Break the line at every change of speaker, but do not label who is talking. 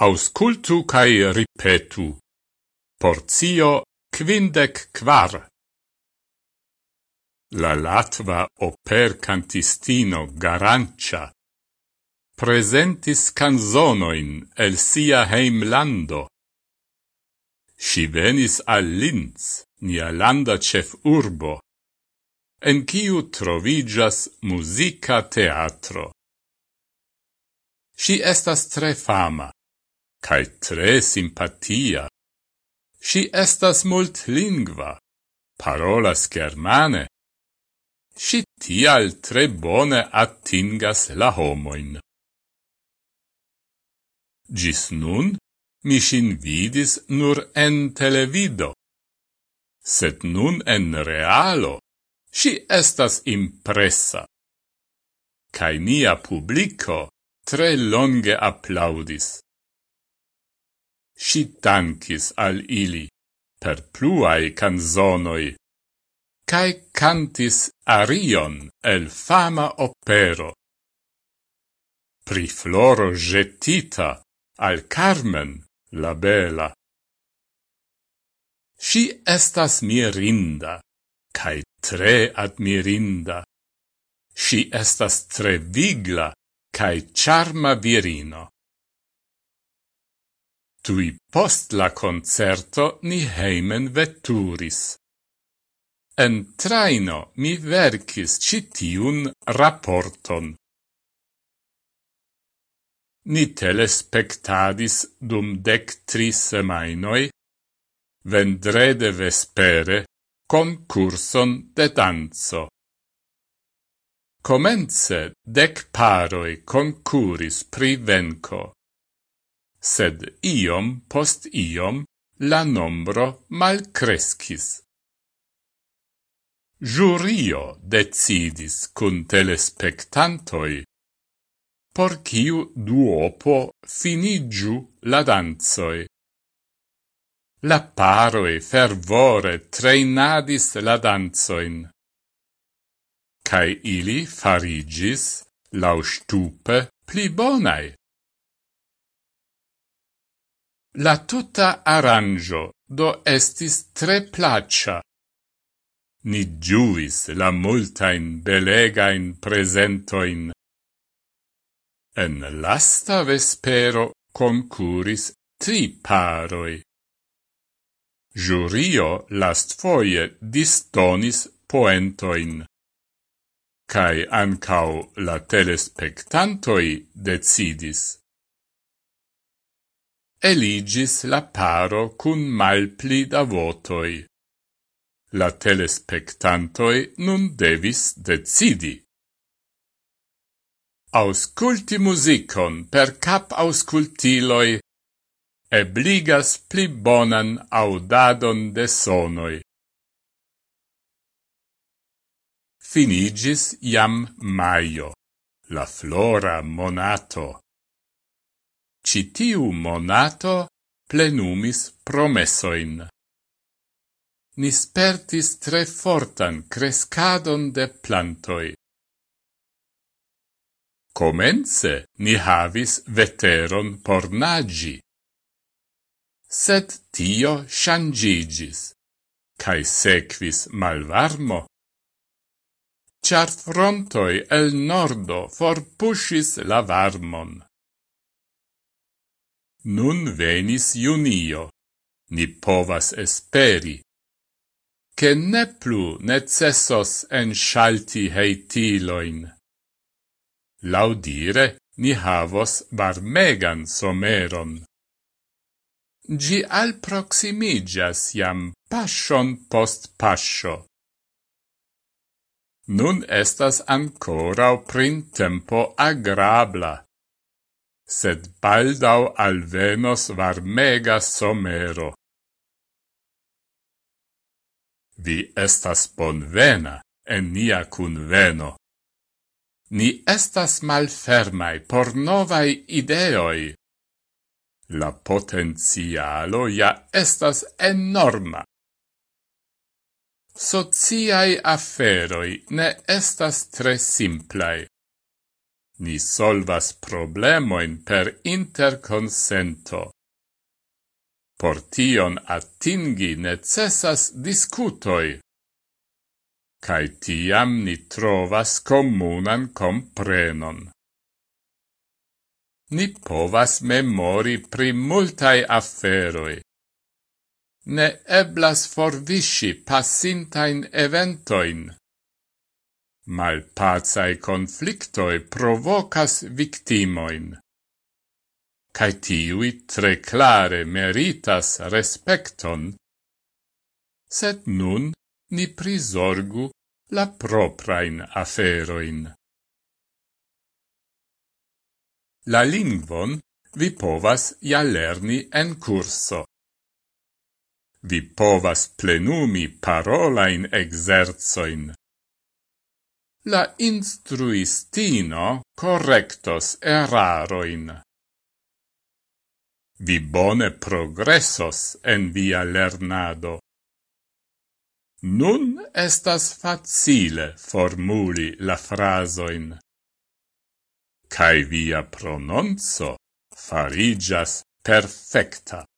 Auscultu cae ripetu. Porzio quindec quar. La Latva oper cantistino Garancia presentis canzonoin el sia heimlando. Si venis al Linz, nia landa cef urbo, en ciu trovigas musica teatro. Si estas tre fama cae tre simpatia. Si estas multlingva, parolas germane. Si tial tre bone attingas la homoin. Gis nun, mi sin vidis nur en televido. Sed nun en realo, si estas impressa. Cai nia publico tre longe applaudis si tankis al ili per pluae canzonoi, cae cantis arion el fama opero. Pri floro jetita al Carmen la bela. Si estas mirinda, cae tre admirinda. Si estas tre vigla, cae charma virino. Tui post la concerto ni heimen vetturis. En traino mi verkis citiun rapporton. Ni telespectadis dum dec tri semainoi, vendrede vespere, concurson de danzo. Comence dec paroi concuris pri venco sed iom post iom la nombro malcrescis. Jurio decidis cun telespectantoi por ciu duopo finigiu la danzoi. La paroi fervore treinadis la danzoin. Cai ili farigis, lau stupe, pli bonai. La tuta arrangio do estis tre placia. Ni giuis la multain belegain presentoin. En lasta vespero concuris tri paroi. Jurio last foie distonis poentoin. Cai ancau la telespectantoi decidis eligis la paro cun malpli da votoi. La telespectantoi nun devis decidi. Ausculti musicon per cap auscultiloi ebligas pli bonan audadon de sonoi. Finigis iam maio, la flora monato citiu monato plenumis promessoin. Ni spertis tre fortan crescadon de plantoi. Comence ni havis veteron por nagi. Sed tio shangigis, cae sequis malvarmo. Char frontoi el nordo forpushis la varmon. Nun venis junio, ni povas esperi, che ne plu necessos ensalti heitiloin. Laudire ni havos varmegan someron. Gi alproximigas jam passion post pascio. Nun estas ancorau printempo agrabla sed baldau alvenos varmega somero. Vi estas bonvena en nia cunveno. Ni estas malfermai por novai ideoi. La potenzialo ja estas enorma. Sociai aferoi ne estas tre simplai. Ni solvas problemoin per interconsento. Por tion atingi necessas discutoi. cae tiam ni trovas comunan comprenon. Ni povas memori pri multae afferoi. Ne eblas forvisci passintain eventoin malpazai conflictoi provocas victimoin. Cai tiui tre clare meritas respecton, sed nun ni prisorgu la proprain aferoin. La lingvon vi povas ja lerni en curso. Vi povas plenumi parolain exerzoin la instruistino correctos eraroin. Vi bone progressos en via lernado. Nun estas facile formuli la frasoin. Cai via prononzo farigas perfecta.